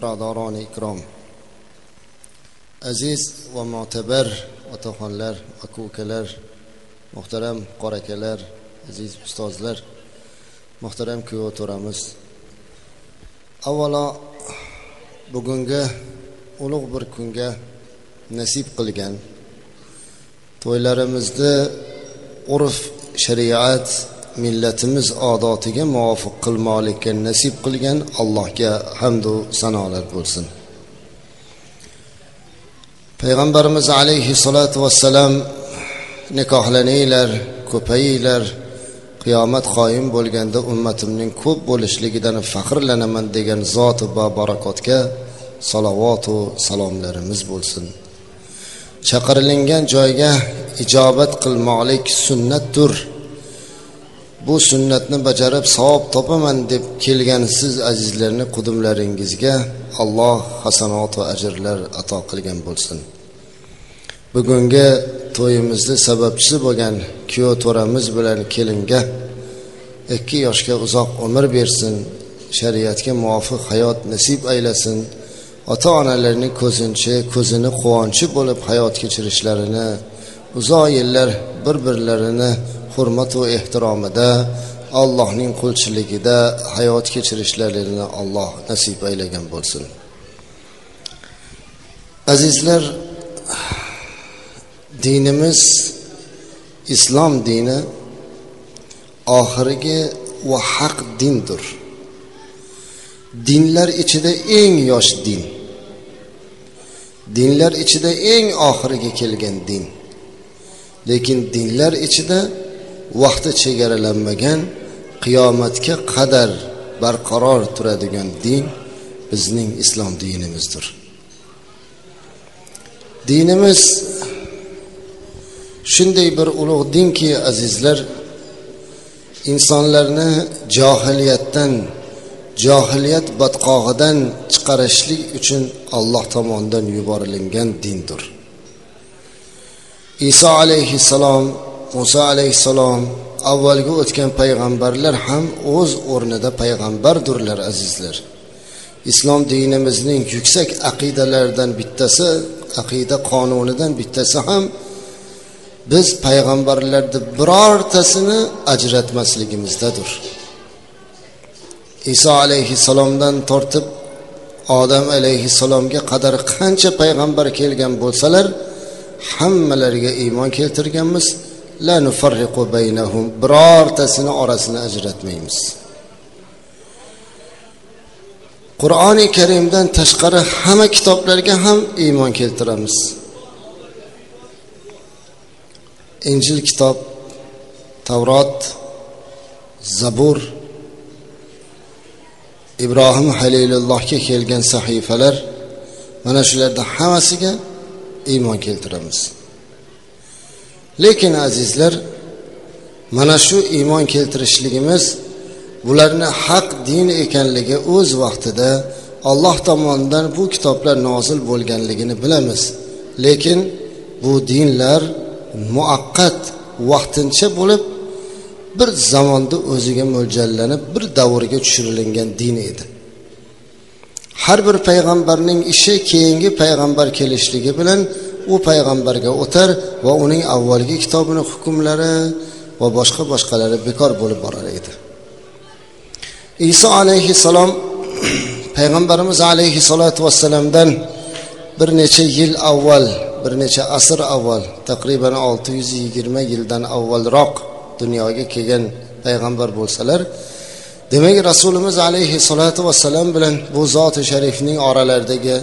birodoroni ikrom. Aziz va mo'tabar otaxonlar aka ukalar muhtaram qorakalar aziz ustozlar muhtaram kuyov to'ramiz avvalo bugungi ulug' bir kunga nasib qilgan to'ylarimizni urf shariat millatimiz odotiga muvofiq qilmoqlikka nasib qilgan allohga hamdu sanolar bo'lsin. Payg'ambarimiz alayhissalotu vassalam nikohlaninglar ko'payinglar qiyomat qoyim bo'lganda ummatimning ko'p bo'lishligidan faxrlanaman degan zoti va barakotga salovatu salomlarimiz bo'lsin. Chaqirilingan joyga ijobat qilmoqlik sunnatdir. Bu sunnatni bajarib savob topaman deb kelgan siz azizlarni qudumlaringizga alloh hasanot va ajrlar ato qilgan bo'lsin. Bugungi to'yimizni sababchisi bo'lgan kuyov to'ramiz bilan kelinga ikki yoshga uzoq umr bersin shariatga muvofiq hayot nasib aylasin ota onalarning ko'zinchi ko'zini quvonchi bo'lib hayot kechirishlarini uzoq yillar bir birlarini hurmatu ehtiromida allohning qulchiligida hayot kechirishlarini alloh nasib aylagan bo'lsin. Azizlar dinimiz islom dini oxirgi va haq dindir. Dinlar ichida eng yosh din dinlar ichida eng oxiriga kelgan din. Lekin dinlar ichida vaqti chegaralanmagan qiyomatga qadar barqaror turadigan din bizning islom dinimizdir. Dinimiz shunday bir ulug' dinki azizlar insonlarni johiliyatdan johiliyat botqog'idan chiqarishlik uchun alloh tomonidan yuborilgan dindir. Iso alayhissalom muso alayhissalom avvalgi o'tgan payg'ambarlar ham o'z o'rnida payg'ambardurlar azizlar. Islom dinimizning yuksak aqidalaridan bittasi aqida qonunidan bittasi ham biz payg'ambarlarni birortasini ajratmasligimizdadir. Iso alayhissalomdan tortib odam alayhissalomga qadar qancha payg'ambar kelgan bo'lsalar hammalariga iymon keltirganmiz. La nufarriqu baynahum birortasini orasini ajratmaymiz qur'oni karimdan tashqari hamma kitoblarga ham iymon keltiramiz injil kitob tavrot zabur ibrohim halilullohga kelgan sahifalar mana shularni hammasiga iymon keltiramiz lekin azizlar mana shu iymon keltirishligimiz bularni haq din ekanligi o'z vaqtida alloh tomonidan bu kitoblar nozil bo'lganligini bilamiz. Lekin bu dinlar muaqqat vaqtincha bo'lib bir zamonda o'ziga mo'ljallanib bir davrga tushirilgan din edi. Har bir payg'ambarning ishi keyingi payg'ambar kelishligi bilan u payg'ambarga o'tar va uning avvalgi kitobini hukmlari va boshqa boshqalari bekor bo'lib borar edi. Iso alayhissalom payg'ambarimiz alayhissalotu vassalamdan bir necha yil avval bir necha asr avval taqriban olti yuz yigirma yildan avvalroq dunyoga kelgan payg'ambar bo'lsalar demak rasulimiz alayhissalotu vassalam bilan bu zoti sharifning oralaridagi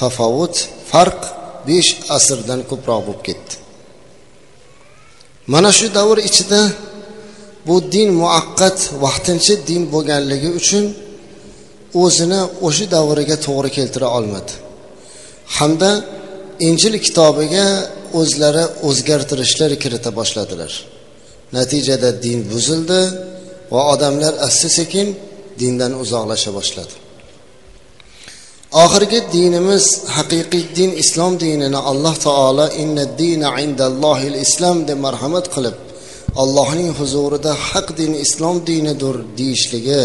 tafovut farq besh asrdan ko'proq bo'lib ketdi. Mana shu davr ichida bu din muaqqat vaqtincha din bo'lganligi uchun o'zini o'sha davriga to'g'ri keltira olmadi. Hamda injil kitobiga o'zlari o'zgartirishlar kirita boshladilar. Natijada din buzildi va odamlar asta sekin dindan uzoqlasha boshladi. Oxirgi dinimiz haqiqiy din islom dinini alloh taolo inna dina indallohil islom deb marhamat qilib allohning huzurida haq din islom dinidir deyishligi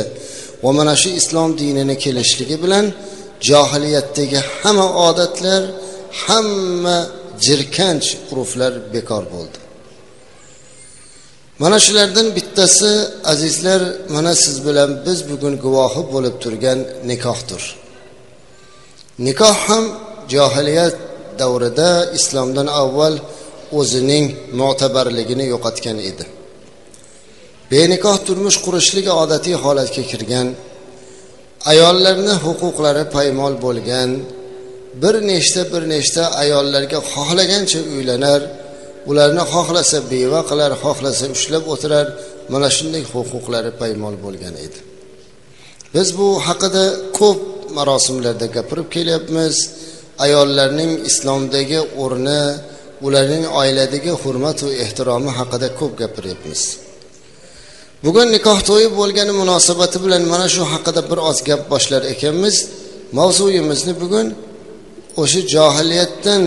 va mana shu islom dinini kelishligi bilan johiliyatdagi hamma odatlar hamma jirkanch urflar bekor bo'ldi. Mana shulardan bittasi azizlar mana siz bilan biz bugun guvohi bo'lib turgan nikohdir. Nikoh ham johiliyat davrida islomdan avval o'zining mo'tabarligini yo'qotgan edi. Benikoh turmush qurishlik odatiy holatga kirgan ayollarni huquqlari paymol bo'lgan bir nechta bir nechta ayollarga xohlagancha uylanar ularni xohlasa beva qilar xohlasa ushlab o'tirar mana shunday huquqlari paymol bo'lgan edi. Biz bu haqida ko'p marosimlarda gapirib kelyapmiz. Ayollarning islomdagi o'rni ularning oiladagi hurmat va ehtiromi haqida ko'p gapiryapmiz. Bugun nikoh to'yi bo'lgani munosabati bilan mana shu haqida bir oz gap boshlar ekanmiz. Mavzuyimizni bugun o'sha johiliyatdan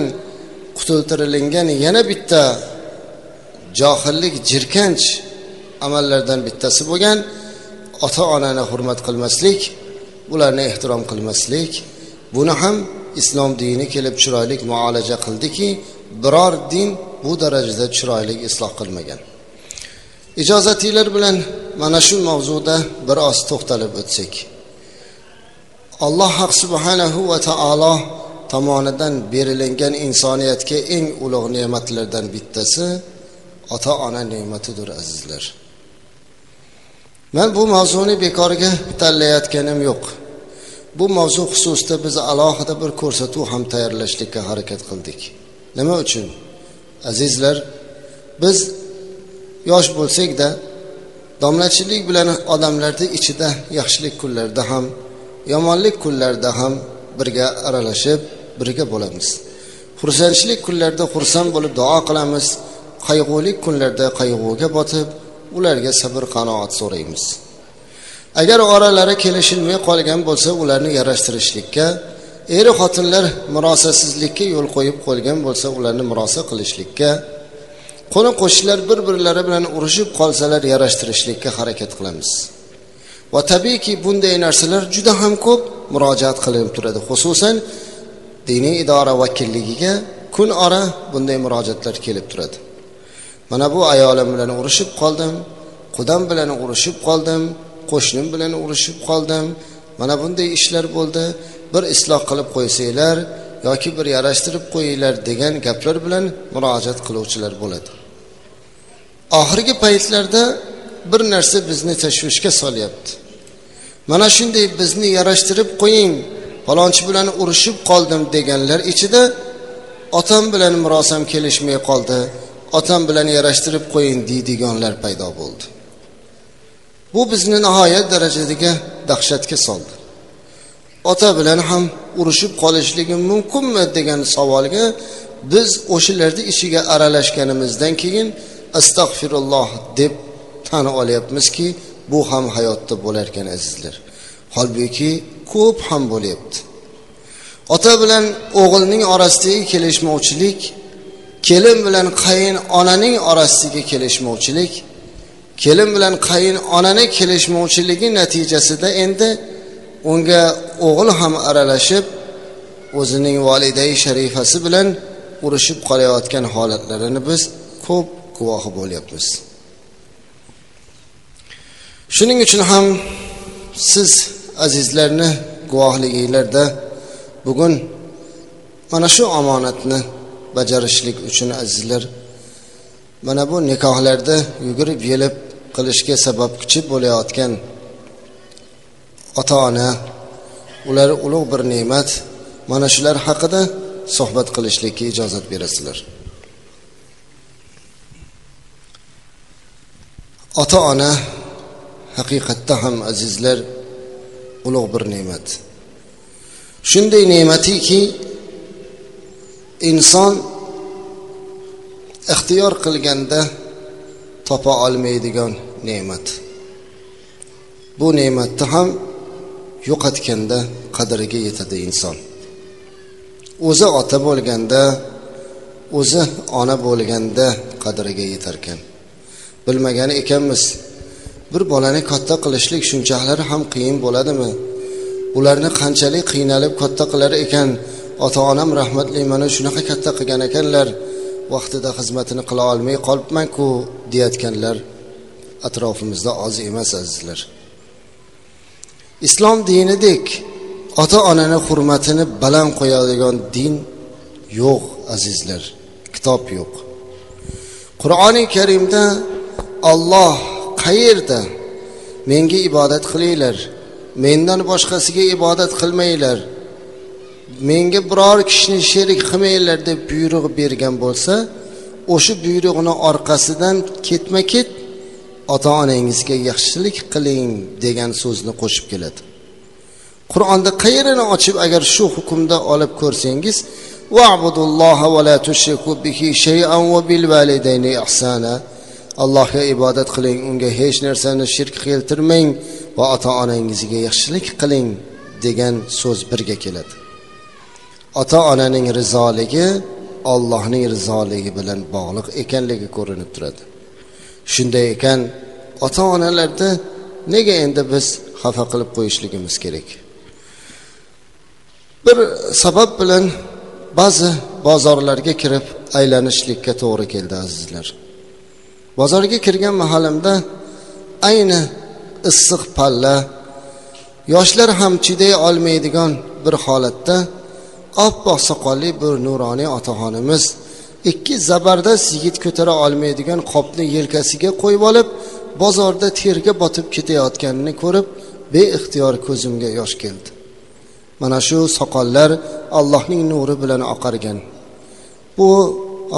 qutultirilingan yana bitta johillik jirkanch amallardan bittasi bo'lgan ota onani hurmat qilmaslik ularni ehtirom qilmaslik buni ham islom dini kelib chiroyli muolaja qildiki biror din bu darajada chiroyli isloh qilmagan. Ijozatinglar bilan mana shu mavzuda bir oz to'xtalib o'tsak. Alloh haq subhanahu va taolo tomonidan berilingan insoniyatga eng ulug' ne'matlardan bittasi ota ona ne'matidir azizlar. Man bu mavzuni bekorga tanlayotganim yo'q. Bu mavzu xususida biz alohida bir ko'rsatuv ham tayyorlashlikka harakat qildik. Nima uchun? Azizlar biz yosh bo'lsakda domlachilik bilan odamlarni ichida yaxshilik kunlarda ham yomonlik kunlarda ham birga aralashib birga bo'lamiz. Xursandchilik kunlarda xursand bo'lib duo qilamiz. Qayg'ulik kunlarda qayg'uga botib ularga sabr qanoat so'raymiz. Agar oralari kelishilmay qolgan bo'lsa ularni yarashtirishlikka eri xotinlar murosasizlikka yo'l qo'yib qo'ygan bo'lsa ularni murosa qilishlikka qo'ni qo'shnilar bir birlari bilan urushib qolsalar yarashtirishlikka harakat qilamiz. Va tabiiyki bunday narsalar juda ham ko'p murojaat qilinib turadi xususan diniy idora vakilligiga kun ora bunday murojaatlar kelib turadi. Mana bu ayolim bilan urushib qoldim qudam bilan urushib qoldim qo'shnim bilan urushib qoldim. Mana bunday ishlar bo'ldi. Bir isloh qilib qo'ysanglar yoki bir yarashtirib qo'yinglar degan gaplar bilan murojaat qiluvchilar bo'ladi. Oxirgi paytlarda bir narsa bizni tashvishga solyapti. Mana shunday bizni yarashtirib qo'ying falonchi bilan urushib qoldim deganlar ichida otam bilan murosam kelishmay qoldi. Otam bilan yarashtirib qo'ying deydiganlar paydo bo'ldi. Bu bizni nihoyat darajadagi dahshatga soldi. Ota bilan ham urushib qolishligi mumkinmi degan savolga biz o'shalarni ishiga aralashganimizdan keyin astag'firulloh deb tan olyapmizki bu ham hayotda bo'larkan azizlar. Holbuki ko'p ham bo'lyapti. Ota bilan o'g'ilning orasidagi kelishmovchilik kelin bilan qayin onaning orasidagi kelishmovchilik kelin bilan qayin onani kelishmovchiligi natijasida endi unga o'g'il ham aralashib o'zining volidai sharifasi bilan urushib qolayotgan holatlarini biz ko'p guvohi bo'lyapmiz. Shuning uchun ham siz azizlarni guvohliginglarda bugun mana shu omonatni bajarishlik uchun azizlar. Mana bu nikohlarda yugurib yelib qilishga sababchi bo'layotgan ota ona ular ulug' bir ne'mat mana shular haqida suhbat qilishlikka ijozat berasizlar. Ota ona haqiqatda ham azizlar ulug' bir ne'mat. Shunday ne'matiki inson ixtiyor qilganda topa olmaydigan ne'mat. Bu ne'matni ham yo'qotganda qadriga yetadi inson. O'zi ota bo'lganda o'zi ona bo'lganda qadriga yetarkan bilmagan ekanmiz. Bir bolani katta qilishlik shunchalik ham qiyin bo'ladimi? Ularni qanchalik qiynalib katta qilar ekan? Ota onam rahmatli mana shunaqa katta qilgan ekanlar. Vaqtida xizmatini qila olmay qolibmanku deyayotganlar atrofimizda oz emas azizlar. Islom dinidek ota onani hurmatini baland qo'yadigan din yo'q azizlar. Kitob yo'q. Qur'oni karimda olloh qayerda? Menga ibodat qilinglar. Mendan boshqasiga ibodat qilmanglar. Menga biror kishini sherik qilmanglar deb buyruq bergan bo'lsa o'sha buyruqni orqasidan ketma ket ota onangizga yaxshilik qiling degan so'zni qo'shib keladi. Qur'onda qayerini ochib agar shu hukmda olib ko'rsangiz allohga ibodat qiling unga hech narsani shirk keltirmang va ota onangizga yaxshilik qiling degan so'z birga keladi. Ota onaning rizoligi ollohning rizoligi bilan bog'liq ekanligi ko'rinib turadi. Shunday ekan ota onalarni nega endi biz xafa qilib qo'yishligimiz kerak? Bir sabab bilan ba'zi bozorlarga kirib aylanishlikka to'g'ri keldi azizlar. Bozorga kirgan mahalimda ayni issiq palla yoshlar ham chiday olmaydigan bir holatda oppoq soqolli bir nuroniy otaxonimiz. Ikki zabardast yigit ko'tara olmaydigan qopni yelkasiga qo'yib olib bozorda terga botib ketayotganini ko'rib beixtiyor ko'zimga yosh keldi. Mana shu soqollar allohning nuri bilan oqargan. Bu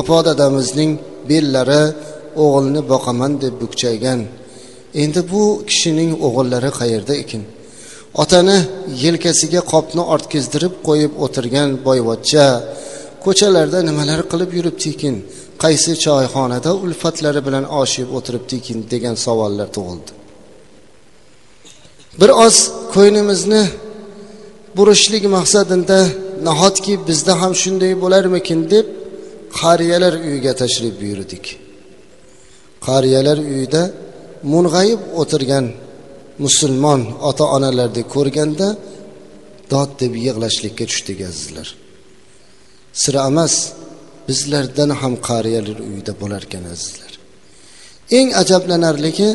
opo dadamizning bellari o'g'ilni boqaman deb bukchaygan. Endi bu kishining o'g'illari qayerda ekan otani yelkasiga qopni ortkizdirib qo'yib o'tirgan boyvachcha ko'chalarda nimalar qilib yuribdikin qaysi choyxonada ulfatlari bilan oshib o'tiribdikin degan savollar tug'ildi. Bir oz ko'nglimizni burishlik maqsadida nahotki bizda ham shunday bo'larmikin deb qariyalar uyiga tashrif buyurdik. Qariyalar uyida mung'ayib o'tirgan musulmon ota onalarni ko'rganda dod deb yig'lashlikka tushdik azizlar sira emas bizlardan ham qariyalar uyida bo'larkan azizlar. Eng ajablanarligi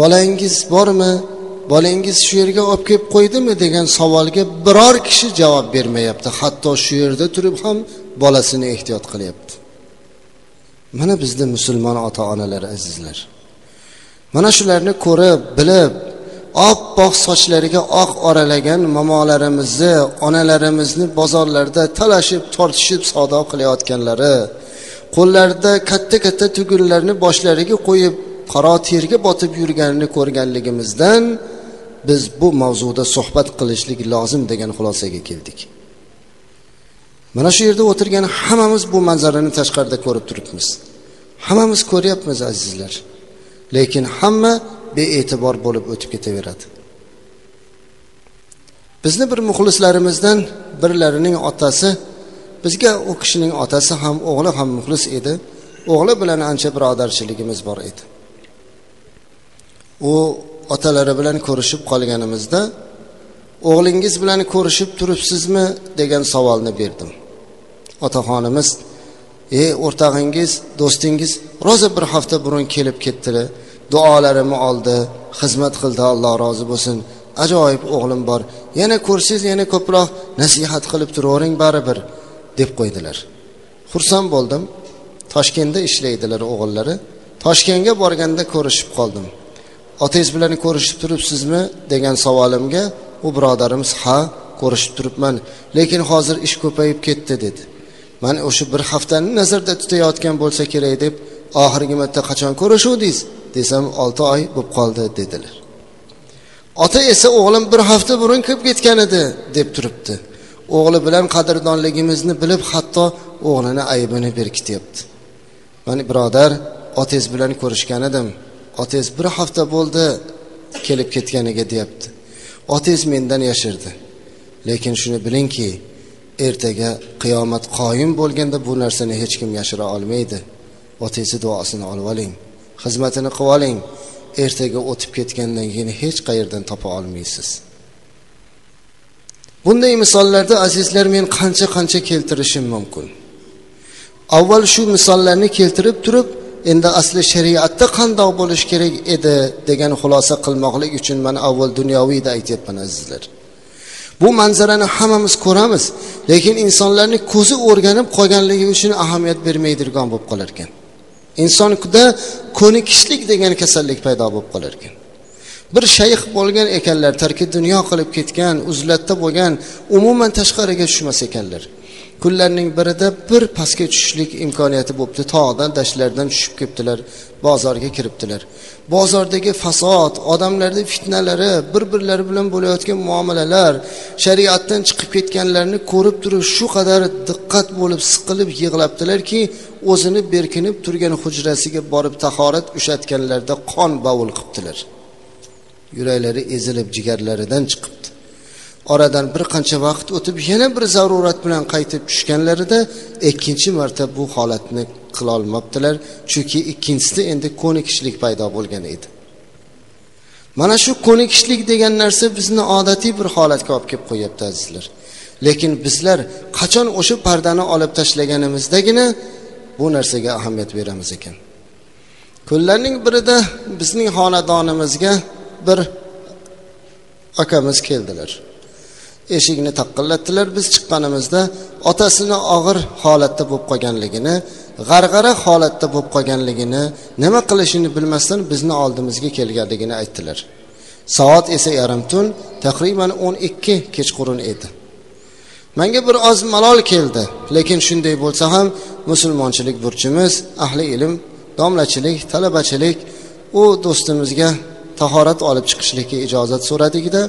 bolangiz bormi bolangiz shu yerga olib kelib qo'ydimi degan savolga biror kishi javob bermayapti. Hatto shu yerda turib ham bolasini ehtiyot qilyapti. Mana bizni musulmon ota onalar azizlar. Mana shularni ko'rib bilib oppoq sochlariga oq oralagan momolarimizni onalarimizni bozorlarda talashib tortishib savdo qilayotganlari qo'llarida katta katta tugunlarni boshlariga qo'yib qaro terga botib yurganini ko'rganligimizdan biz bu mavzuda suhbat qilishlik lozim degan xulosaga keldik. Mana shu yerda o'tirgan hammamiz bu manzarani tashqarida ko'rib turibmiz. Hammamiz ko'ryapmiz azizlar. Lekin hamma bee'tibor bo'lib o'tib ketaveradi. Bizni bir muxlislarimizdan birlarining otasi bizga u kishining otasi ham o'g'li ham muxlis edi. O'g'li bilan ancha birodarchiligimiz bor edi. U otalari bilan ko'rishib qolganimizda o'g'lingiz bilan ko'rishib turibsizmi? degan savolni berdim. Otaxonimiz e o'rtog'ingiz do'stingiz rosa bir hafta burun kelib ketdilar. Duolarimni oldi xizmat qildi alloh rozi bo'lsin. Ajoyib o'g'lim bor. Yana ko'rsangiz yana ko'proq nasihat qilib turavering baribir deb qo'ydilar. Xursand bo'ldim. Toshkentda ishlaydilar o'g'illari. Toshkentga borganda ko'rishib qoldim. Otangiz bilan ko'rishib turibsizmi degan savolimga u birodarimiz ha ko'rishib turibman lekin hozir ish ko'payib ketdi dedi. Mana o'sha bir haftani nazarda tutayotgan bo'lsa kerak deb oxirgi marta qachon ko'rishuvdingiz? Desam olti oy bo'lib qoldi dedilar. Ota esa o'g'lim bir hafta burun kirib ketgan edi deb turibdi. O'g'li bilan qadrdonligimizni bilib hatto o'g'lini aybini berkityapti. Mana birodar otangiz bilan ko'rishgan edim. Otangiz bir hafta bo'ldi kelib ketganiga deyapti. Otangiz mendan yashirdi. Lekin shuni bilingki ertaga qiyomat qoyim bo'lganda bu narsani hech kim yashira olmaydi. Otangizni duosini olib oling xizmatini qilib oling. Ertaga o'tib ketgandan keyin hech qayerdan topa olmaysiz. Bunday misollarda azizlar men qancha qancha keltirishim mumkin. Avval shu misollarni keltirib turib endi asli shariatda qandoq bo'lishi kerak edi degan xulosa qilmoqlik uchun man avval dunyoviyda aytyapman azizlar. Bu manzarani hammamiz ko'ramiz lekin insonlarni ko'zi o'rganib qolganligi uchun ahamiyat bermaydigan bo'lib qolar ekan. Insonda ko'nikishlik degan kasallik paydo bo'lib qolar ekan. Bir shayx bo'lgan ekanlar tarki dunyo qilib ketgan uzlatda bo'lgan umuman tashqariga tushmas ekanlar. Kunlarning birida bir pastga tushishlik imkoniyati bo'libdi tog'dan dashtlardan tushib kelibdilar bozorga kiribdilar. Bozordagi fasod odamlarni fitnalari bir birlari bilan bo'layotgan muomalalar shariatdan chiqib ketganlarni ko'rib turib shu qadar diqqat bo'lib siqilib yig'labdilarki o'zini berkinib turgan hujrasiga borib tahorat ushlatganlarida qon bovul qilibdilar yuraklari ezilib jigarlaridan chiqibdi. Oradan bir qancha vaqt o'tib yana bir zarurat bilan qaytib tushganlarida ikkinchi marta bu holatni qilolmabdilar chunki ikkinchisida endi ko'nikishlik paydo bo'lgan edi. Mana shu ko'nikishlik degan narsa bizni odatiy bir holatga olib kelib qo'yyapti azizlar. Lekin bizlar qachon o'sha pardani olib tashlaganimizdagina bu narsaga ahamiyat beramiz ekan. Kunlarning birida bizning xonadonimizga bir akamiz keldilar. Eshikni taqillatdilar. Biz chiqqanimizda otasini og'ir holatda bo'lib qolganligini g'arg'ara holatda bo'lib qolganligini nima qilishini bilmasdan bizni oldimizga kelganligini aytdilar. Soat esa yarim tun taxriban o'n ikki kechqurun edi. Manga bir oz malol keldi lekin shunday bo'lsa ham musulmonchilik burchimiz ahli ilm domlachilik talabachilik u do'stimizga tahorat olib chiqishlikka ijozat so'radikda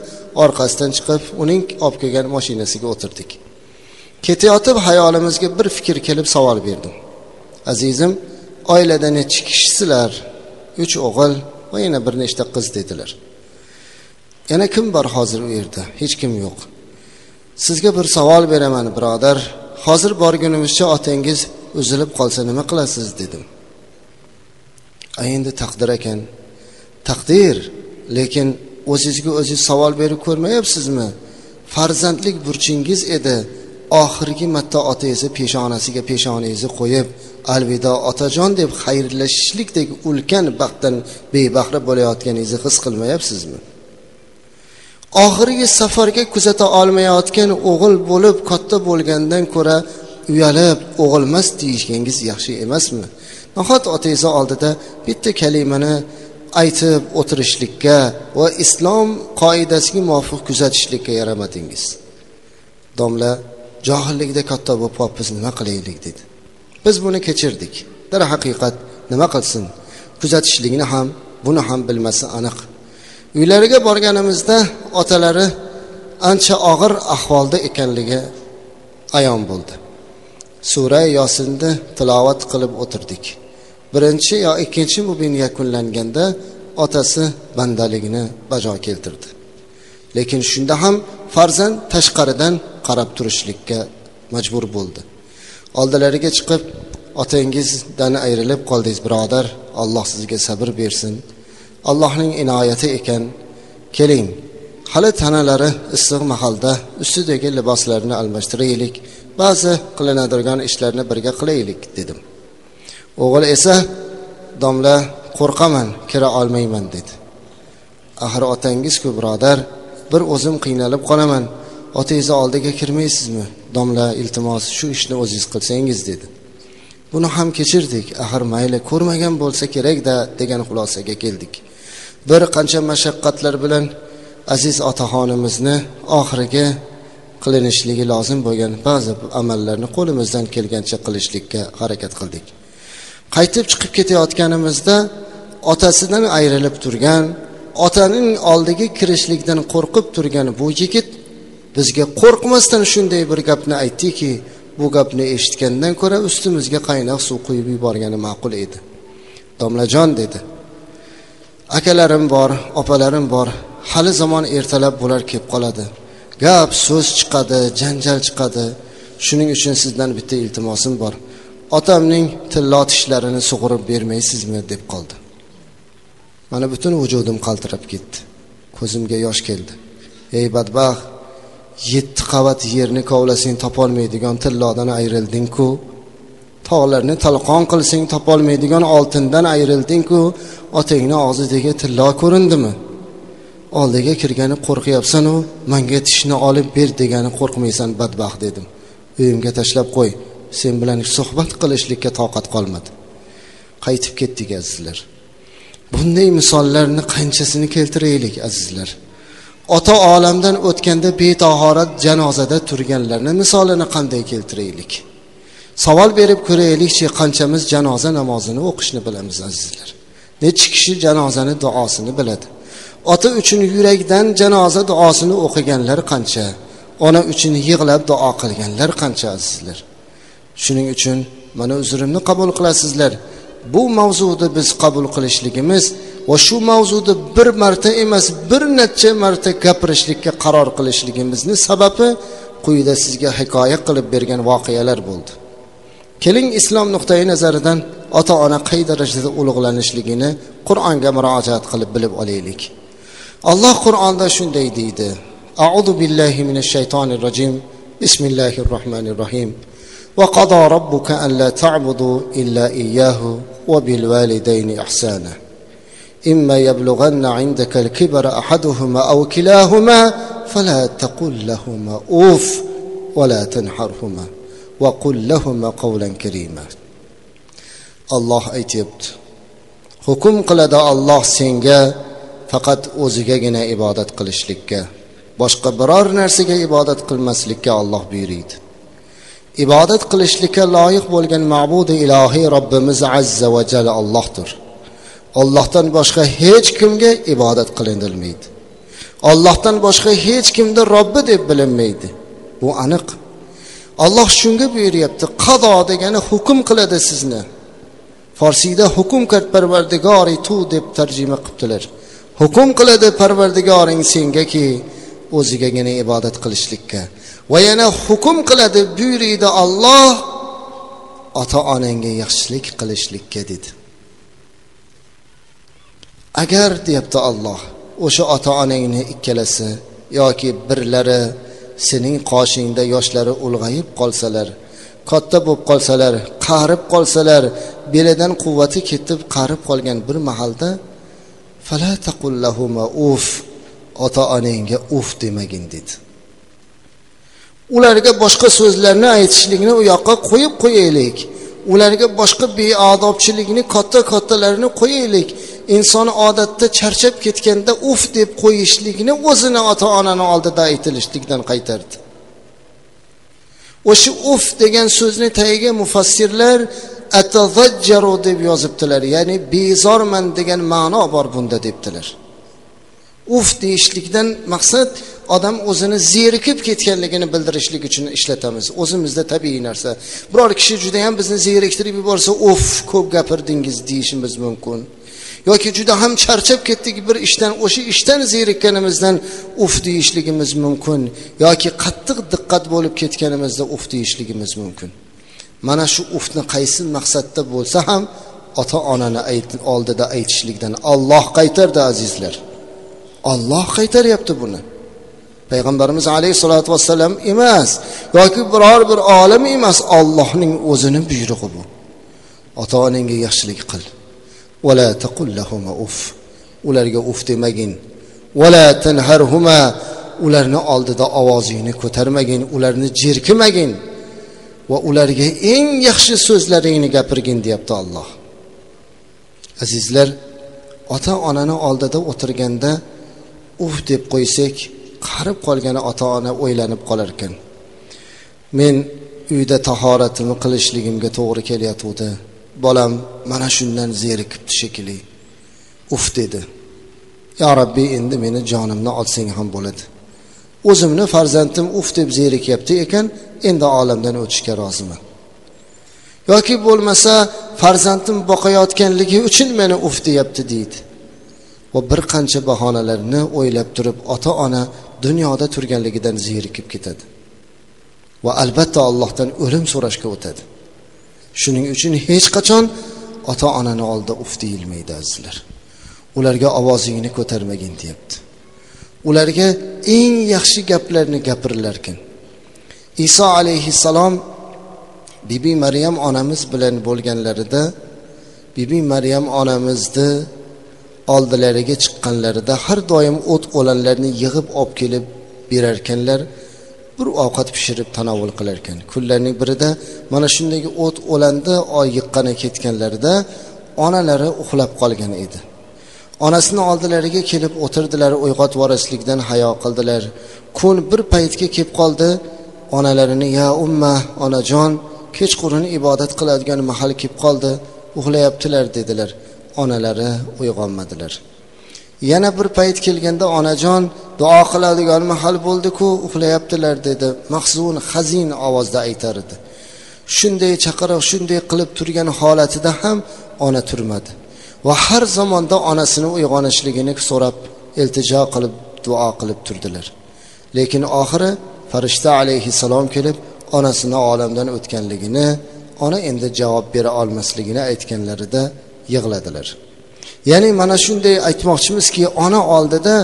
orqasidan chiqib uning olib kelgan mashinasiga o'tirdik. Ketayotib hayolimizga bir fikr kelib savol berdim. Azizim oilada nechi kishisizlar uch o'g'il va yana bir nechta qiz dedilar. Yana kim bor hozir u yerda? Hech kim yo'q. Sizga bir savol beraman birodar. Hozir borgunimizcha otangiz uzilib qolsa nima qilasiz dedim. Endi taqdir ekan. Taqdir. Lekin o'zingizga o'zingiz savol berib ko'rmayapsizmi? Farzandlik burchingiz edi. Oxirgi marta otangizni peshonasiga peshonangizni qo'yib alvido otajon deb xayrlashishlikdek ulkan baxtdan bebahra bo'layotganingizni his qilmayapsizmi? Oxirgi safarga kuzata olmayotgan o'g'il bo'lib katta bo'lgandan ko'ra uyalib o'g'ilmas deyishganingiz yaxshi emasmi? Nahot otangizni oldida bitta kalimani aytib o'tirishlikka va islom qoidasiga muvofiq kuzatishlikka yaramadingiz. Domla johillikda katta bo'lib qolibmiz nima qilaylik dedi. Biz buni kechirdik. Darhaqiqat nima qilsin? Kuzatishlikni ham buni ham bilmasi aniq. Uylariga borganimizda otalari ancha og'ir ahvolda ekanligi ayon bo'ldi. Sura yosinni tilovat qilib o'tirdik. Birinchi yo ikkinchi mubin yakunlanganda otasi bandaligini bajo keltirdi. Lekin shunda ham farzand tashqaridan qarab turishlikka majbur bo'ldi. Oldilariga chiqib otangizdan ayrilib qoldingiz birodar alloh sizga sabr bersin. Allohning inoyati ekan. Keling hali tanalari issiq mahalda ustidagi liboslarni almashtiraylik. Ba'zi qilinadigan ishlarni birga qilaylik dedim. O'g'il esa domla qo'rqaman kira olmayman dedi. Axir otangizku birodar bir o'zim qiynalib qolaman. Otangizni oldiga kirmaysizmi? Domla iltimos shu ishni o'zingiz qilsangiz dedi. Buni ham kechirdik. Axir mayli ko'rmagan bo'lsa kerakda degan xulosaga keldik. Bir qancha mashaqqatlar bilan aziz otaxonimizni oxirgi qilinishligi lozim bo'lgan ba'zi amallarni qo'limizdan kelgancha qilishlikka harakat qildik. Qaytib chiqib ketayotganimizda otasidan ayrilib turgan otaning oldiga kirishlikdan qo'rqib turgan bu yigit bizga qo'rqmasdan shunday bir gapni aytdiki bu gapni eshitgandan ko'ra ustimizga qaynoq suv quyib yuborgani ma'qul edi. Domlajon dedi akalarim bor opalarim bor hali zamon ertalab bular kelib qoladi. Gap so'z chiqadi janjal chiqadi. Shuning uchun sizdan bitta iltimosim bor. Otamning tillo tishlarini sug'urib bermaysizmi deb qoldi. Mana butun vujudim qaltirab ketdi. Ko'zimga yosh keldi. Ey badbaxt yetti qavat yerni kovlasang topolmaydigan tillodan ayrildingku. Tog'larni talqon qilsang topolmaydigan oltindan ayrildingku. Otangni og'zidagi tillo ko'rindimi? Oldiga kirgani qo'rqyapsanu manga tishni olib ber degani qo'rqmaysan badbaxt dedim. Uyimga tashlab qo'y. Sen bilan suhbat qilishlikka toqat qolmadi. Qaytib ketdik azizlar. Bunday misollarni qanchasini keltiraylik azizlar? Ota olamdan o'tganda betahorat janozada turganlarni misolini qanday keltiraylik? Savol berib ko'raylikchi qanchamiz janoza namozini o'qishni bilamiz azizlar. Nechi kishi janozani duosini biladi? Ota uchun yurakdan janoza duosini o'qiganlar qancha? Ona uchun yig'lab duo qilganlar qancha azizlar? Shuning uchun mana uzrimni qabul qilasizlar. Bu mavzuni biz qabul qilishligimiz va shu mavzuni bir marta emas bir necha marta gapirishlikka qaror qilishligimizni sababi quyida sizga hikoya qilib bergan voqealar bo'ldi. Keling islom nuqtai nazaridan ota ona qay darajada ulug'lanishligini qur'onga murojaat qilib bilib olaylik. Alloh qur'onda shunday deydi. Audu billahi minash shaytonir rojim bismillahir rohmanir rohim وقضى ربك ألا تعبدوا إلا إياه وبالوالدين إحسانا إما يبلغن عندك الكبر أحدهما أو كلاهما فلا تقل لهما أوف ولا تنحرهما وقل لهما قولا كريما الله aytyapti hukm qiladi olloh senga faqat o'zigagina ibodat qilishlikka boshqa biror narsaga ibodat qilmaslikka olloh buyuriydi ibodat qilishlikka loyiq bo'lgan ma'budi ilohiy robbimiz azza va jalla allohdir. Ollohdan boshqa hech kimga ibodat qilinilmaydi. Ollohdan boshqa hech kimni robbi deb bilinmaydi. Bu aniq. Olloh shunga buyuryapti qado degani hukm qiladi sizni. Forsiyda hukm kard parvardigori tu deb tarjima qilibdilar. Hukm qiladi parvardigoring sengaki o'zigagina ibodat qilishlikka. Va yana hukm qiladi buyuriydi olloh ota onangga yaxshilik qilishlikka dedi. Agar deyapti olloh o'sha ota onangni ikkalasi yoki birlari sening qoshingda yoshlari ulg'ayib qolsalar katta bo'lib qolsalar qarib qolsalar belidan quvvati ketib qarib qolgan bir mahalda fala taqullahuma uf ota onangga uf demagin dedi. Ularga boshqa so'zlarni aytishlikni u yoqqa qo'yib qo'yaylik. Ularga boshqa beodobchilikni katta kattalarini qo'yaylik. Inson odatda charchab ketganda uf deb qo'yishlikni o'zini ota onani oldida aytilishlikdan qaytardi. O'sha uf degan so'zni tagiga mufassirlar atazajjaru deb yozibdilar. Ya'ni bezorman degan ma'no bor bunda debdilar. Uf deyishlikdan maqsad odam o'zini zerikib ketganligini bildirishlik uchun ishlatamiz. O'zimizda tabiiy narsa. Biror kishi juda yam bizni zeriktirib yuborsa uf ko'p gapirdingiz deyishimiz mumkin. Yoki juda ham charchab ketdik bir ishdan o'sha ishdan zerikkanimizdan uf deyishligimiz mumkin. Yoki qattiq diqqat bo'lib ketganimizda uf deyishligimiz mumkin. Mana shu ufni qaysi maqsadda bo'lsa ham ota onani oldida aytishlikdan olloh qaytardi azizlar. Olloh qaytaryapti buni. Payg'ambarimiz alayhissalotu vassalam emas yoki biror bir olim emas ollohning o'zini buyrug'i bu. Ota onangga yaxshilik qil. Vala taqullahuma uf. Ularga uf demagin. Vala tanharhuma. Ularni oldida ovozingni ko'tarmagin ularni jerkimagin. Va ularga eng yaxshi so'zlaringni gapirgin deyapti olloh azizlar ota onani oldida o'tirganda uf deb qo'ysak qarib qolgani ota ona o'ylanib qolar ekan men uyda tahoratimni qilishligimga to'g'ri kelayotgandi bolam mana shundan zerikibdi shekilli. Uf dedi. Yo rabbiy endi meni jonimni olsang ham bo'ladi. O'zimni farzandim uf deb zerikyapti ekan endi olamdan o'tishga roziman. Yoki bo'lmasa farzandim boqayotganligi uchun meni uf deyapti deydi. Va bir qancha bahonalarni o'ylab turib ota ona dunyoda turganligidan zerikib ketadi. Va albatta allohdan o'lim so'rashga o'tadi. Shuning uchun hech qachon ota onani oldida uf deyilmaydi azizlar. Ularga ovozingni ko'tarmagin deyapti. Ularga eng yaxshi gaplarni gapirilarkan iso alayhissalom bibi maryam onamiz bilan bo'lganlarida bibi maryam onamizni oldilariga chiqqanlarida har doim o't o'lanlarni yig'ib olib kelib berarkanlar bir ovqat pishirib tanovul qilar ekan kunlarning birida mana shundagi o't o'landa oy yiqqani ketganlarida onalari uxlab qolgan edi. Onasini oldilariga kelib o'tirdilar uyg'otib yuborishlikdan hayo qildilar. Kun bir paytga kelib qoldi onalarini ya umma onajon kechqurun ibodat qiladigan mahal kelib qoldi uxlayaptilar dedilar. Onalari uyg'onmadilar. Yana bir payt kelganda onajon duo qiladigan mahal bo'ldiku uxlayaptilar dedi. Mahzun hazin ovozda aytar edi. Shunday chaqiriq shunday qilib turgan holatida ham ona turmadi. Va har zamonda onasini uyg'onishligini so'rab iltijo qilib duo qilib turdilar. Lekin oxiri farishta alayhissalom kelib onasini olamdan o'tganligini ona endi javob bera olmasligini aytganlarida yig'ladilar. Ya'ni mana shunday aytmoqchimizki ona oldida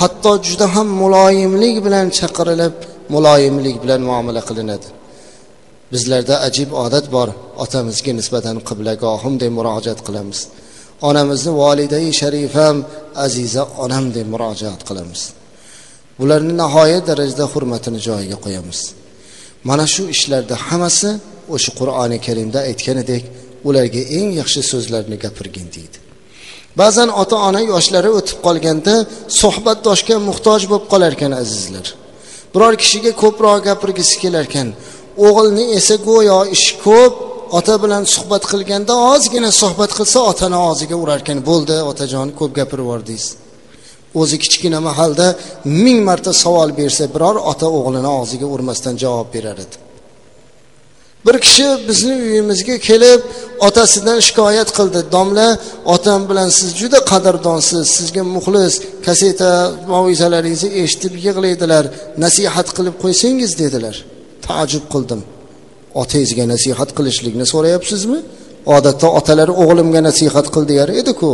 hatto juda ham muloyimlik bilan chaqirilib muloyimlik bilan muomala qilinadi. Bizlarda ajib odat bor otamizga nisbatan qiblagohim deb murojaat qilamiz. Onamizni volidai sharifam aziza onam deb murojaat qilamiz. Bularni nihoyat darajada hurmatini joyiga qo'yamiz. Mana shu ishlarda hammasi o'sha qur'oni karimda aytganidek ularga eng yaxshi so'zlarni gapirgin deydi. Ba'zan ota ona yoshlari o'tib qolganda suhbatdoshga muhtoj bo'lib qolar ekan azizlar. Biror kishiga ko'proq gapirgisi kelar ekan o'g'ilni esa go'yo ishi ko'p ota bilan suhbat qilganda ozgina suhbat qilsa otani og'ziga urar ekan bo'ldi otajon ko'p gapirib yubordingiz o'zi kichkina mahalda ming marta savol bersa biror ota o'g'lini og'ziga urmasdan javob berar edi. Bir kishi bizni uyimizga kelib otasidan shikoyat qildi. Domla otam bilan siz juda qadrdonsiz sizga muxlis kaseta mavizalaringizni eshitib yig'laydilar nasihat qilib qo'ysangiz dedilar. Taajjub qildim. Otangizga nasihat qilishlikni so'rayapsizmi? Odatda otalar o'g'limga nasihat qil deyar ediku.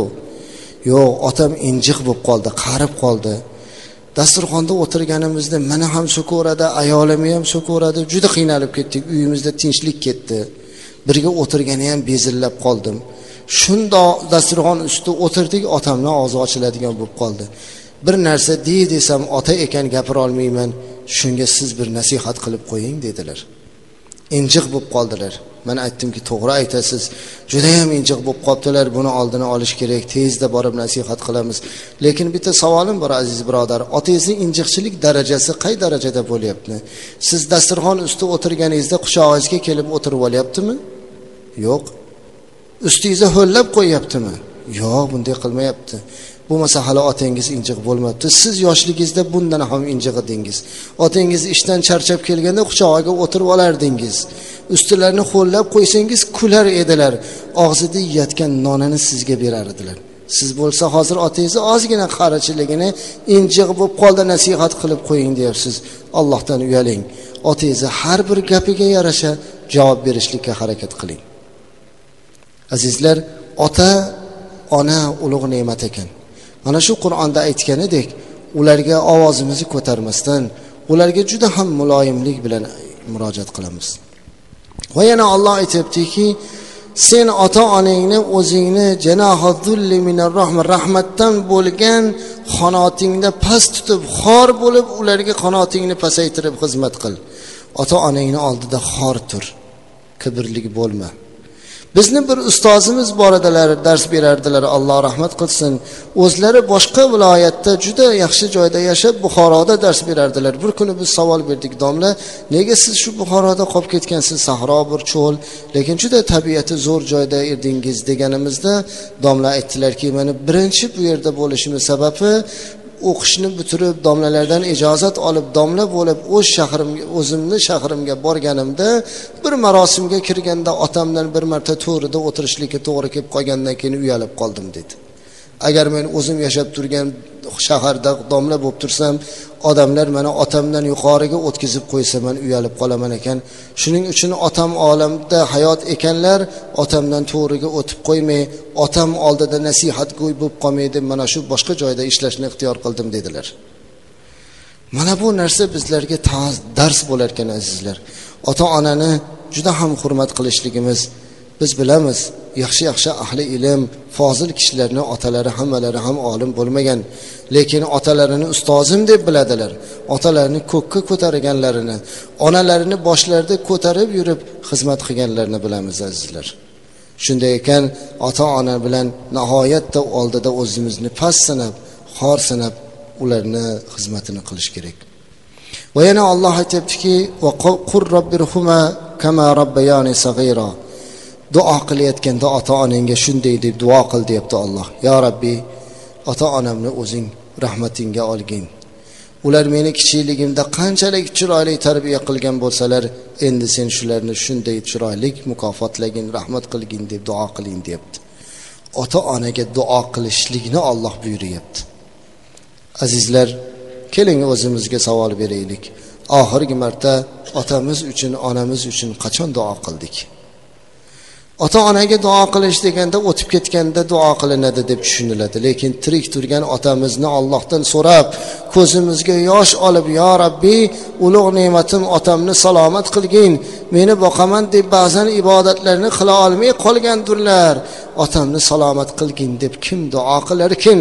Yo'q otam injiq bo'lib qoldi qarib qoldi. Dasturxonda o'tirganimizda meni ham so'kaveradi ayolimni ham so'kaveradi juda qiynalib ketdik. Uyimizda tinchlik ketdi. Birga o'tirgani ham bezillab qoldim. Shundoq dasturxon ustida o'tirdik otamni og'zi ochiladigan bo'lib qoldi. Bir narsa de desam ota ekan gapirolmayman shunga siz bir nasihat qilib qo'ying dedilar. Injiq bo'lib qoldilar. Man aytdimki to'g'ri aytasiz. Judayam injiq bo'lib qolibdilar. Buni oldini olish kerak. Tezda borib nasihat qilamiz. Lekin bitta savolim bor aziz birodar. Otangizni injiqchilik darajasi qay darajada bo'lyapti? Siz dasturxon ustida o'tirganingizda quchog'ingizga kelib o'tirib olyaptimi? Yo'q. Ustingizda ho'llab qo'yyaptimi? Yo'q bunday qilmayapti. Bo'lmasa hali otangiz injiq bo'lmabdi. Siz yoshligingizda bundan ham injiq edingiz. Otangiz ishdan charchab kelganda quchog'iga o'tirib olardingiz. Ustilarini ho'llab qo'ysangiz kular edilar. Og'zida yeyotgan nonini sizga berar edilar. Siz bo'lsa hozir otangizni ozgina qarichiligini injiq bo'lib qoldi nasihat qilib qo'ying deyapsiz. Allohdan uyaling. Otangizni har bir gapiga yarasha javob berishlikka harakat qiling. Azizlar ota ona ulug' ne'mat ekan. Mana shu qur'onda aytganidek ularga ovozimizni ko'tarmasdan ularga juda ham muloyimlik bilan murojaat qilamiz. Va yana olloh aytyaptiki sen ota onangni o'zingni rahmatdan bo'lgan qanotingda past tutib xor bo'lib ularga qanotingni pasaytirib xizmat qil. Ota onangni oldida xor tur. Kibrlik bo'lma. Bizni bir ustozimiz bor edilar dars berardilar alloh rahmat qilsin. O'zlari boshqa viloyatda juda yaxshi joyda yashab buxoroda dars berardilar. Bir kuni biz savol berdik domla nega siz shu buxoroda qolib ketgansiz? Sahro bir cho'l lekin juda tabiati zo'r joyda edingiz deganimizda domla aytdilarki mani birinchi bu yerda bo'lishimni sababi o'qishni bitirib domlalardan ijozat olib domla bo'lib o'z shahrimga o'zimni shahrimga borganimda bir marosimga kirganda otamdan bir marta to'rida o'tirishlikka to'g'ri kelib qolgandan keyin uyalib qoldim dedi. Agar men o'zim yashab turgan shaharda domla bo'lib tursam odamlar mana otamdan yuqoriga o'tkazib qo'ysa man uyalib qolaman ekan. Shuning uchun otam olamda hayot ekanlar otamdan to'g'riga o'tib qo'ymay otam oldida nasihatgo'y bo'lib qolmay deb mana shu boshqa joyda ishlashni ixtiyor qildim dedilar. Mana bu narsa bizlarga dars bo'lar ekan azizlar. Ota onani juda ham hurmat qilishligimiz biz bilamiz yaxshi yaxshi ahli ilm fozil kishilarni otalari hammalari ham olim bo'lmagan. Lekin otalarini ustozim deb biladilar. Otalarini ko'kka ko'targanlarini onalarini boshlarida ko'tarib yurib xizmat qilganlarini bilamiz azizlar. Shunday ekan ota ona bilan nihoyatda oldida o'zimizni past sanab xor sanab ularni xizmatini qilish kerak. Va yana olloh aytyaptiki robbayani duo qilayotganda ota onangga shunday deb duo qil deyapti olloh yo rabbiy ota onamni o'zing rahmatingga olgin. Ular meni kichikligimda qanchalik chiroyli tarbiya qilgan bo'lsalar endi sen shularni shunday chiroyli mukofotlagin rahmat qilgin deb duo qiling deyapti. Ota onaga duo qilishlikni olloh buyuryapti. Azizlar keling o'zimizga savol beraylik. Oxirgi marta otamiz uchun onamiz uchun qachon duo qildik? Ota onaga duo qilish deganda o'tib ketganda duo qilinadi deb tushuniladi. Lekin tirik turgan otamizni ollohdan so'rab ko'zimizga yosh olib yo rabbiy ulug' ne'matim otamni salomat qilgin meni boqaman deb ba'zan ibodatlarni qila olmay qolgandirlar. Otamni salomat qilgin deb kim duo qilarkin?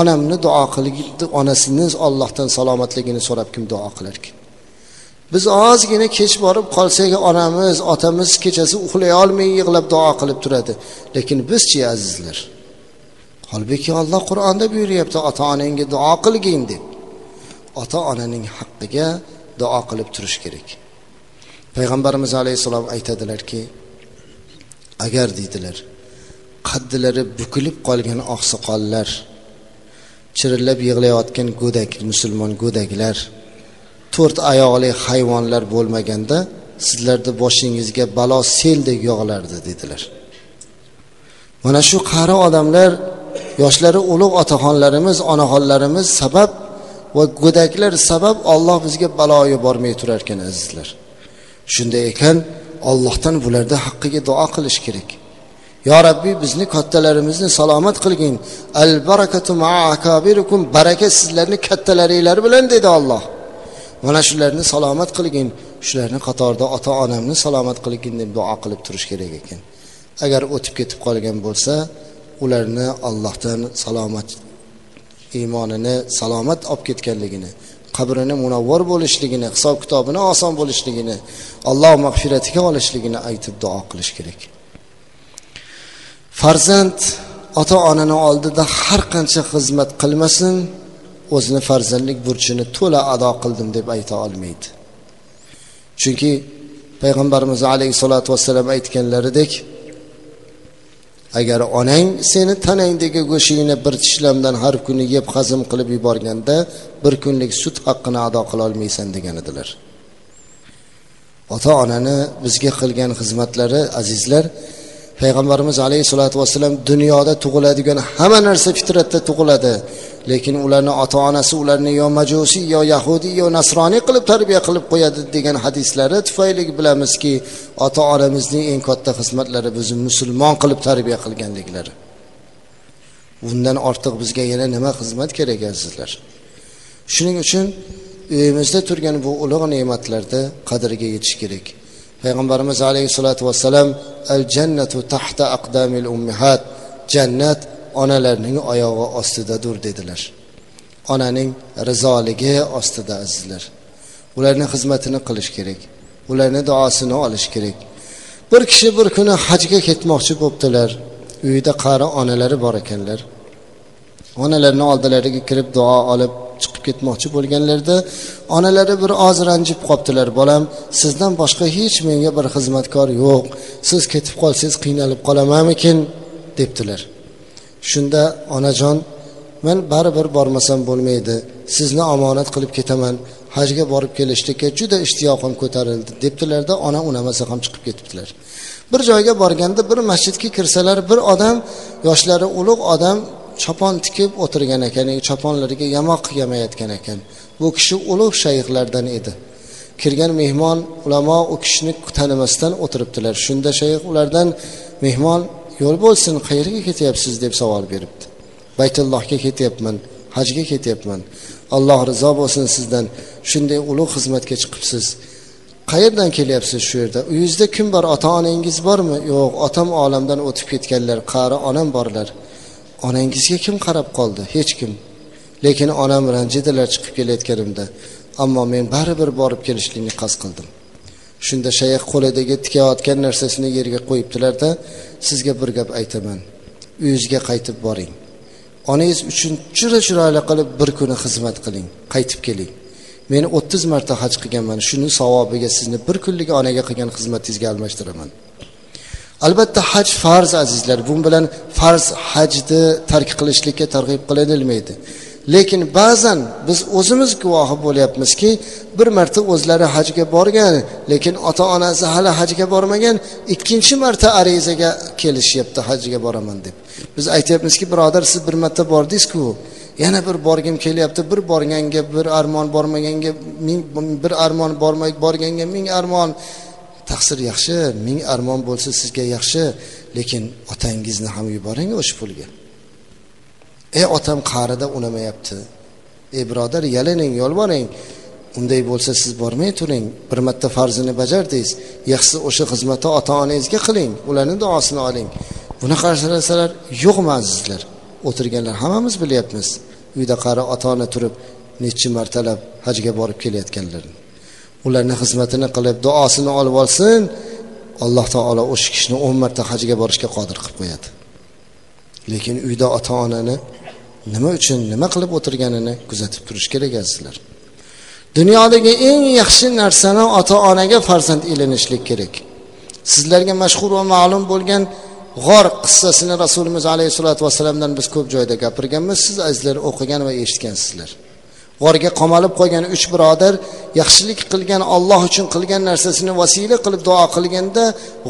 Onamni duo qilgin onasini ollohdan salomatligini so'rab kim duo qilarkin? Biz ozgina kech borib qolsak onamiz otamiz kechasi uxlay olmay yig'lab duo qilib turadi. Lekin bizchi azizlar? Holbuki olloh qur'onda buyuryapti ota onangga duo qilgin deb. Ota onaning haqqiga duo qilib turish kerak. Payg'ambarimiz alayhissalom aytadilarki agar deydilar qaddilari bukilib qolgan oqsoqollar chirillab yig'layotgan go'dak musulmon go'daklar to'rt oyoqli hayvonlar bo'lmaganda sizlarni boshingizga balo seldek yog'ilardi dedilar. Mana shu qari odamlar yoshlari ulug' otaxonlarimiz onaxonlarimiz sabab va go'daklar sabab olloh bizga balo yubormay turar ekan azizlar. Shunday ekan ollohdan bularni haqqiga duo qilish kerak. Yo rabbiy bizni kattalarimizni salomat qilgin. Al barakatu akabirikum baraka sizlarni kattalaringlar bilan dedi olloh mana shularni salomat qilgin. Shularni qatorida ota onamni salomat qilgin deb duo qilib turish kerak ekan. Agar o'tib ketib qolgan bo'lsa ularni allohdan salomat iymonini salomat olib ketganligini qabrini munavvar bo'lishligini hisob kitobini oson bo'lishligini alloh mag'firatiga olishligini aytib duo qilish kerak. Farzand ota onani oldida har qancha xizmat qilmasin o'zini farzandlik burchini to'la ado qildim deb ayta olmaydi. Chunki payg'ambarimiz alayhissalotu vassalam aytganlaridek agar onang seni tanangdagi go'shtingni bir tishlamdan har kuni yeb hazm qilib yuborganda bir kunlik sut haqqini ado qilolmaysan degan edilar ota onani bizga qilgan xizmatlari azizlar payg'ambarimiz alayhissalotu vassalam dunyoda tug'iladigan hamma narsa fitratda tug'iladi. Lekin ularni ota onasi ularni yo majusiy yo yahudiy yo nasroniy qilib tarbiya qilib qo'yadi degan hadislari tufayli bilamizki ota onamizning eng katta xizmatlari bizni musulmon qilib tarbiya qilganliklari. Bundan ortiq bizga yana nima xizmat kerak azizlar? Shuning uchun uyimizda turgan bu ulug' ne'matlarni qadriga yetish kerak. Payg'ambarimiz alayhissalotu vassalam al jannatu tahta aqdamil ummihat. Jannat onalarning oyog'i ostidadir dedilar. Onaning rizoligi ostida azizlar. Ularni xizmatini qilish kerak. Ularni duosini olish kerak. Bir kishi bir kuni hajga ketmoqchi bo'libdilar. Uyida qari onalari bor ekanlar. Onalarini oldilariga kirib duo olib chiqib ketmoqchi bo'lganlarida onalari bir oz ranjib qolibdilar bolam sizdan boshqa hech menga bir xizmatkor yo'q. Siz ketib qolsangiz qiynalib qolamanmikin? debdilar. Shunda onajon men baribir bormasam bo'lmaydi sizni omonat qilib ketaman hajga borib kelishlikka juda ishtiyoqim ko'tarildi debdilarda ona unamasa ham chiqib ketibdilar. Bir joyga borganda bir masjidga kirsalar bir odam yoshlari ulug' odam chopon tikib o'tirgan ekan e, choponlariga yamoq yamayotgan ekan. Bu kishi ulug' shayxlardan edi. Kirgan mehmon ulamo u kishini tanimasdan o'tiribdilar. Shunda shayx ulardan mehmon yo'l bo'lsin qayerga ketyapsiz deb savol beribdi. Baytullohga ketyapman hajga ketyapman. Alloh rizo bo'lsin sizdan. Shunday ulug' xizmatga chiqibsiz. Qayerdan kelyapsiz shu yerda? Uyingizda kim bor ota onangiz bormi? Yo'q otam olamdan o'tib ketganlar qari onam borlar. Onangizga kim qarab qoldi? Hech kim. Lekin onam ranjidilar chiqib kelayotganimda. Ammo men baribir borib kelishlikni qasd qildim. Shunda shayx qo'lidagi tikayotgan narsasini yerga qo'yibdilarda sizga bir gap aytaman. Uyingizga qaytib boring. Onangiz uchun juda chiroyli qilib bir kuni xizmat qiling. Qaytib keling. Men o'ttiz marta haj qilganman. Shuni savobiga sizni bir kunlik onaga qilgan xizmatingizga almashtiraman. Albatta haj farz azizlar. Bu bilan farz hajni tark qilishlikka targ'ib qilinilmaydi. Lekin ba'zan biz o'zimiz guvohi bo'lyapmizki bir marta o'zlari hajga borgan lekin ota onasi hali hajga bormagan ikkinchi marta arizaga kelishyapti hajga boraman deb. Biz aytyapmizki birodar siz bir marta bordingizku. Yana bir borgim kelyapti bir borganga bir armon bormaganga ming bir armon bormay borganga ming armon. Taqsir yaxshi ming armon bo'lsa sizga yaxshi lekin otangizni ham yuboring o'sha pulga. Ey otam qarida unamayapti. Ey birodar yalining yolvoring unday bo'lsa siz bormay turing. Bir marta farzini bajardingiz. Yaxshisi o'sha xizmatni ota onangizga qiling. Ularni duosini oling. Bunaqa narsalar yo'qmi azizlar? O'tirganlar hammamiz bilyapmiz. Uyda qari ota ona turib nechi martalab hajga borib kelayotganlarini ularni xizmatini qilib duosini olib olsin. Alloh taolo o'sha kishini o'n marta hajga borishga qodir qilib qo'yadi. Lekin uyda ota onani nima uchun nima qilib o'tirganini kuzatib turish kerak azizlar. Dunyodagi eng yaxshi narsani ota onaga farzand ilinishlik kerak. Sizlarga mashhur va ma'lum bo'lgan g'or qissasini rasulimiz alayhissalotu vassalamdan biz ko'p joyda gapirganmiz. Siz azizlar o'qigan va eshitgansizlar g'orga qamalib qolgan uch birodar yaxshilik qilgan olloh uchun qilgan narsasini vasila qilib duo qilganda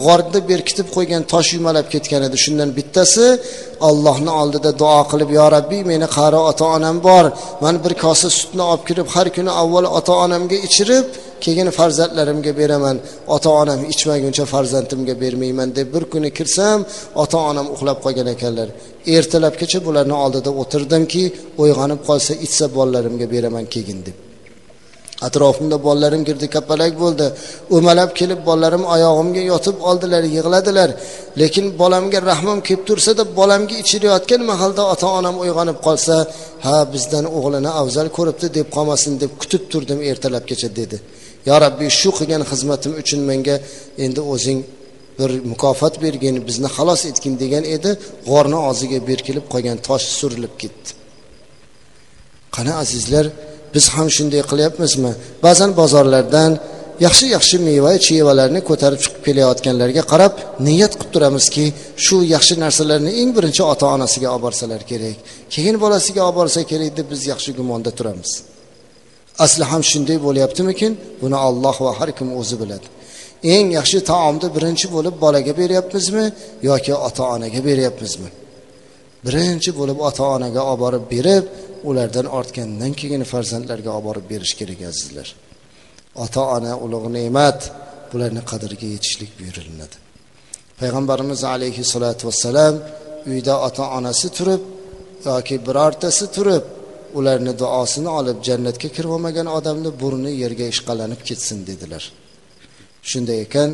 g'orda berkitib qo'ygan tosh yumalab ketgan edi. Shundan bittasi ollohni oldida duo qilib yo rabbiy meni qari ota onam bor. Man bir kosa sutni olib kirib har kuni avval ota onamga ichirib keyin farzandlarimga beraman ota onam ichmaguncha farzandimga bermayman deb bir kuni kirsam ota onam uxlab qolgan ekanlar. Ertalabgacha bularni oldida o'tirdimki uyg'onib qolsa ichsa bolalarimga beraman keyin deb. Atrofimda bolalarim girdi kapalak bo'ldi. O'malab kelib bolalarim oyog'imga yotib oldilar yig'ladilar. Lekin bolamga rahmim kelib tursada bolamga ichirayotgan mahalda ota onam uyg'onib qolsa ha bizdan o'g'lini afzal ko'ribdi deb qolmasin deb kutib turdim ertalabgacha dedi. Yo rabbiy shu qilgan xizmatim uchun menga endi o'zing bir mukofot bergin bizni xalos etgin degan edi. G'orni og'ziga berkilib qolgan tosh surilib ketdi. Qani azizlar biz ham shunday qilyapmizmi? Ba'zan bozorlardan yaxshi yaxshi meva chevalarni ko'tarib chiqib kelayotganlarga qarab niyat qilib turamizki shu yaxshi narsalarni eng birinchi ota onasiga olib borsalar kerak. Keyin bolasiga olib borsa kerak deb biz yaxshi gumonda turamiz. Asli ham shunday bo'lyaptimikin? Buni olloh va har kim o'zi biladi. Eng yaxshi taomni birinchi bo'lib bolaga beryapmizmi yoki ota onaga beryapmizmi? Birinchi bo'lib ota onaga olib borib berib ulardan ortgandan keyin farzandlarga olib borib berish kerak azizlar. Ota ona ulug' ne'mat bularni qadriga yetishlik buyuriladi. Payg'ambarimiz alayhissalotu vassalam uyda ota onasi turib yoki birortasi turib ularni duosini olib jannatga kirib olmagan odamni burni yerga ishqalanib ketsin dedilar. Shunday ekan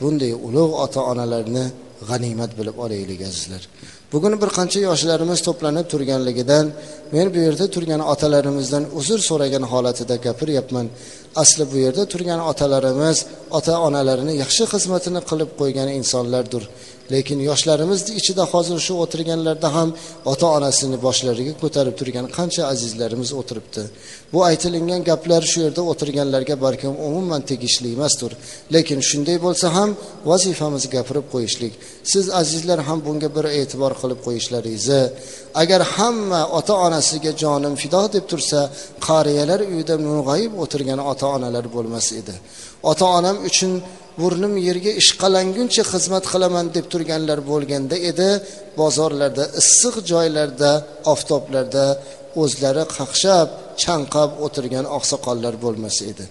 bunday ulug' ota onalarni g'animat bilib olaylik azizlar. Bugun bir qancha yoshlarimiz to'planib turganligidan men bu yerda turgan otalarimizdan uzr so'ragan holatida gapiryapman. Asli bu yerda turgan otalarimiz ota onalarini yaxshi xizmatini qilib qo'ygan insonlardir. Lekin yoshlarimizni ichida hozir shu o'tirganlarda ham ota onasini boshlariga ko'tarib turgan qancha azizlarimiz o'tiribdi. Bu aytilingan gaplar shu yerda o'tirganlarga balkim umuman tegishli emasdir. Lekin shunday bo'lsa ham vazifamiz gapirib qo'yishlik. Siz azizlar ham bunga bir e'tibor qilib qo'yishlaringizni agar hamma ota onasiga jonim fido deb tursa qariyalar uyida mung'ayib o'tirgan ota onalar bo'lmas edi. Ota onam uchun burnim yerga ishqalanguncha xizmat qilaman deb turganlar bo'lganda edi. Bozorlarda issiq joylarda oftoblarda o'zlari qaqshab chanqab o'tirgan oqsoqollar bo'lmas edi.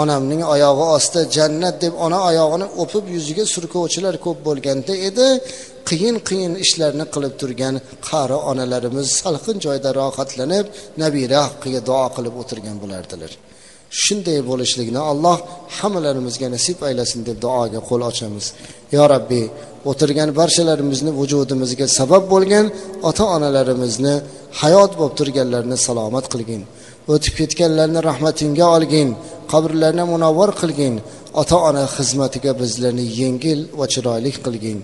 Onamning oyog'i ostida jannat deb ona oyog'ini o'pib yuziga surkovchilar ko'p bo'lganda edi. Qiyin qiyin ishlarni qilib turgan qari onalarimiz salqin joyda rohatlanib nabira haqqiga duo qilib o'tirgan bo'lardilar. Shunday bo'lishlikni alloh hammalarimizga nasib aylasin deb duoga qo'l ochamiz. Yo rabbiy o'tirgan barchalarimizni vujudimizga sabab bo'lgan ota onalarimizni hayot bo'lib turganlarni salomat qilgin. O'tib ketganlarni rahmatingga olgin qabrlarni munavvar qilgin ota ona xizmatiga bizlarni yengil va chiroyli qilgin.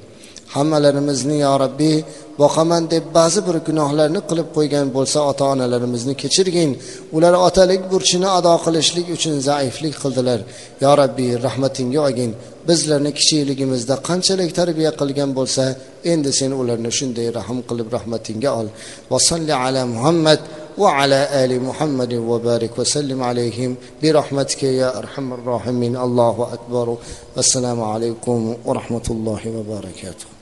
hammalarimizni yo rabbiy boqaman deb ba'zi bir gunohlarni qilib qo'ygan bo'lsa ota onalarimizni kechirgin ular otalik burchini ado qilishlik uchun zaiflik qildilar yo rabbiy rahmatingga olgin bizlarni kichikligimizda qanchalik tarbiya qilgan bo'lsa endi sen ularni shunday rahm qilib rahmatingga ol va solli ala muhammad وعلى آل محمد وبارك وسلم عليهم برحمتك يا أرحم الراحمين الله أكبر والسلام عليكم ورحمة الله وبركاته